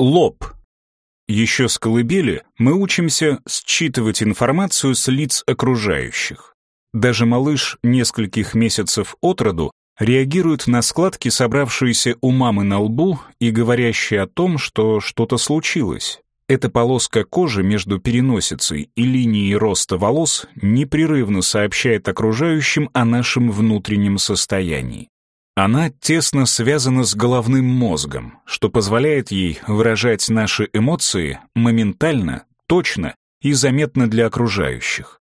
Лоб. Еще с колыбели мы учимся считывать информацию с лиц окружающих. Даже малыш нескольких месяцев от роду реагирует на складки, собравшиеся у мамы на лбу и говорящие о том, что что-то случилось. Эта полоска кожи между переносицей и линией роста волос непрерывно сообщает окружающим о нашем внутреннем состоянии. Она тесно связана с головным мозгом, что позволяет ей выражать наши эмоции моментально, точно и заметно для окружающих.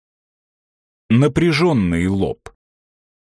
Напряженный лоб.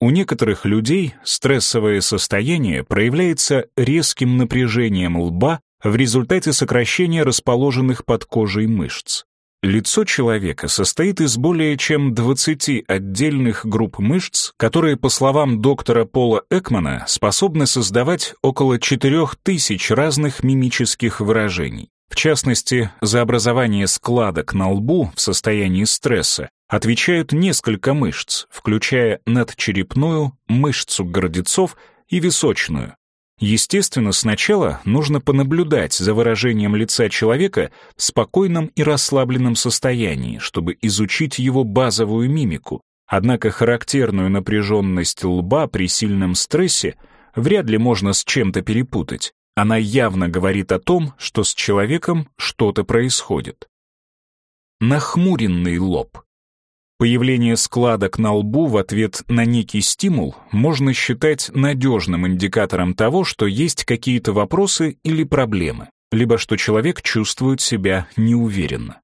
У некоторых людей стрессовое состояние проявляется резким напряжением лба в результате сокращения расположенных под кожей мышц. Лицо человека состоит из более чем 20 отдельных групп мышц, которые, по словам доктора Пола Экмана, способны создавать около 4000 разных мимических выражений. В частности, за образование складок на лбу в состоянии стресса отвечают несколько мышц, включая надчерепную, мышцу гордецов и височную. Естественно, сначала нужно понаблюдать за выражением лица человека в спокойном и расслабленном состоянии, чтобы изучить его базовую мимику. Однако характерную напряженность лба при сильном стрессе вряд ли можно с чем-то перепутать. Она явно говорит о том, что с человеком что-то происходит. Нахмуренный лоб. Появление складок на лбу в ответ на некий стимул можно считать надежным индикатором того, что есть какие-то вопросы или проблемы, либо что человек чувствует себя неуверенно.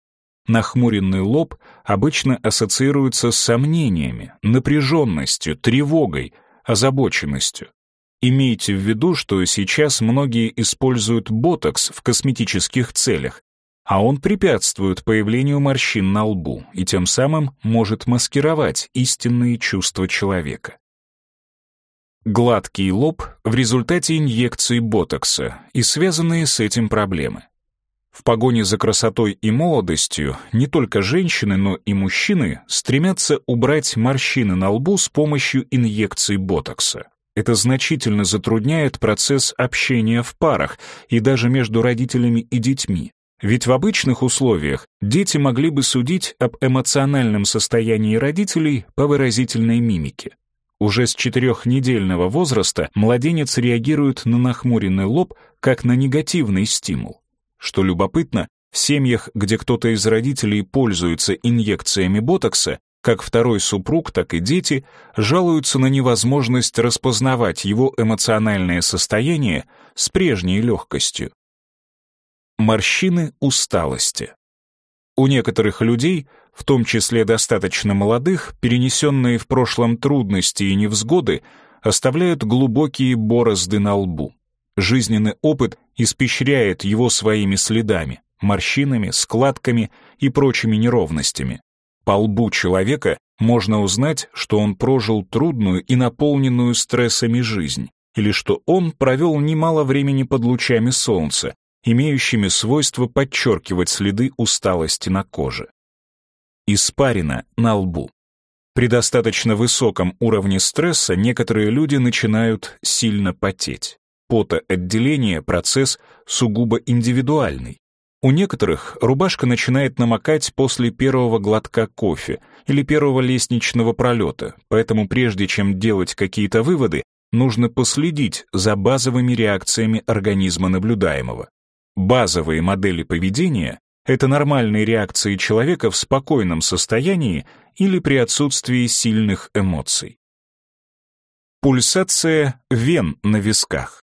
Нахмуренный лоб обычно ассоциируется с сомнениями, напряженностью, тревогой, озабоченностью. Имейте в виду, что сейчас многие используют ботокс в косметических целях, а он препятствует появлению морщин на лбу и тем самым может маскировать истинные чувства человека. Гладкий лоб в результате инъекции ботокса и связанные с этим проблемы. В погоне за красотой и молодостью не только женщины, но и мужчины стремятся убрать морщины на лбу с помощью инъекции ботокса. Это значительно затрудняет процесс общения в парах и даже между родителями и детьми, ведь в обычных условиях дети могли бы судить об эмоциональном состоянии родителей по выразительной мимике. Уже с четырехнедельного возраста младенец реагирует на нахмуренный лоб как на негативный стимул. Что любопытно, в семьях, где кто-то из родителей пользуется инъекциями ботокса, как второй супруг, так и дети жалуются на невозможность распознавать его эмоциональное состояние с прежней легкостью. Морщины усталости. У некоторых людей, в том числе достаточно молодых, перенесенные в прошлом трудности и невзгоды, оставляют глубокие борозды на лбу. Жизненный опыт испещряет его своими следами, морщинами, складками и прочими неровностями. По лбу человека можно узнать, что он прожил трудную и наполненную стрессами жизнь, или что он провел немало времени под лучами солнца, имеющими свойство подчеркивать следы усталости на коже. Испарина на лбу. При достаточно высоком уровне стресса некоторые люди начинают сильно потеть. Потоотделение — процесс сугубо индивидуальный. У некоторых рубашка начинает намокать после первого глотка кофе или первого лестничного пролета, поэтому прежде чем делать какие-то выводы, нужно последить за базовыми реакциями организма наблюдаемого. Базовые модели поведения — это нормальные реакции человека в спокойном состоянии или при отсутствии сильных эмоций. Пульсация вен на висках.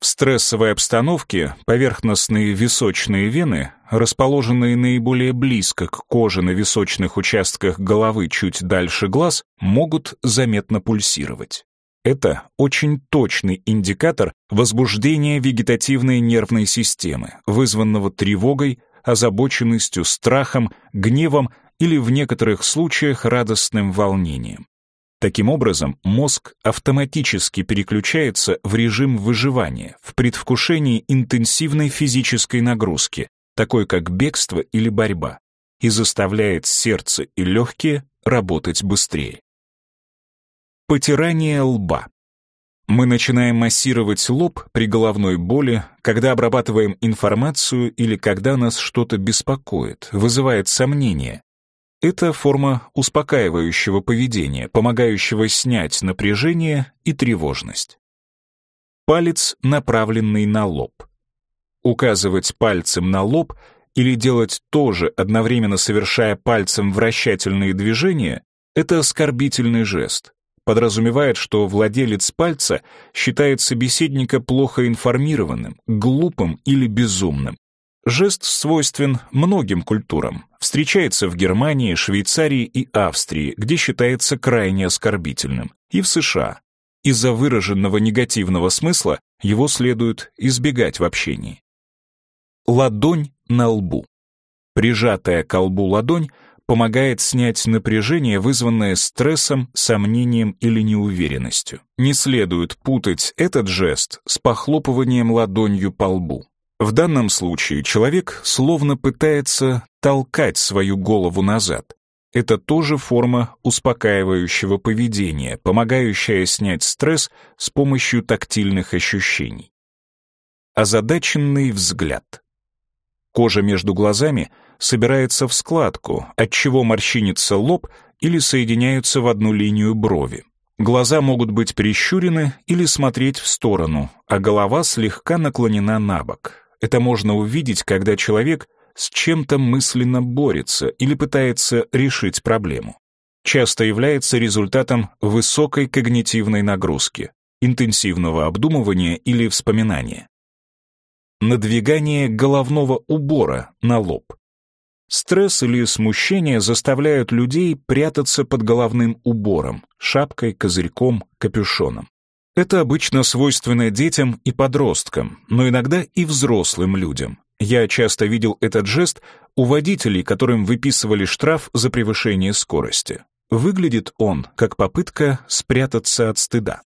В стрессовой обстановке поверхностные височные вены, расположенные наиболее близко к коже на височных участках головы чуть дальше глаз, могут заметно пульсировать. Это очень точный индикатор возбуждения вегетативной нервной системы, вызванного тревогой, озабоченностью, страхом, гневом или в некоторых случаях радостным волнением. Таким образом, мозг автоматически переключается в режим выживания, в предвкушении интенсивной физической нагрузки, такой как бегство или борьба, и заставляет сердце и легкие работать быстрее. Потирание лба. Мы начинаем массировать лоб при головной боли, когда обрабатываем информацию или когда нас что-то беспокоит, вызывает сомнения. Это форма успокаивающего поведения, помогающего снять напряжение и тревожность. Палец, направленный на лоб. Указывать пальцем на лоб или делать то же, одновременно совершая пальцем вращательные движения, это оскорбительный жест подразумевает, что владелец пальца считает собеседника плохо информированным, глупым или безумным. Жест свойствен многим культурам. Встречается в Германии, Швейцарии и Австрии, где считается крайне оскорбительным, и в США. Из-за выраженного негативного смысла его следует избегать в общении. Ладонь на лбу. Прижатая к лбу ладонь помогает снять напряжение, вызванное стрессом, сомнением или неуверенностью. Не следует путать этот жест с похлопыванием ладонью по лбу. В данном случае человек словно пытается толкать свою голову назад. Это тоже форма успокаивающего поведения, помогающая снять стресс с помощью тактильных ощущений. Озадаченный взгляд. Кожа между глазами — собирается в складку, отчего морщинится лоб или соединяются в одну линию брови. Глаза могут быть прищурены или смотреть в сторону, а голова слегка наклонена на бок. Это можно увидеть, когда человек с чем-то мысленно борется или пытается решить проблему. Часто является результатом высокой когнитивной нагрузки, интенсивного обдумывания или вспоминания. Надвигание головного убора на лоб. Стресс или смущение заставляют людей прятаться под головным убором, шапкой, козырьком, капюшоном. Это обычно свойственно детям и подросткам, но иногда и взрослым людям. Я часто видел этот жест у водителей, которым выписывали штраф за превышение скорости. Выглядит он как попытка спрятаться от стыда.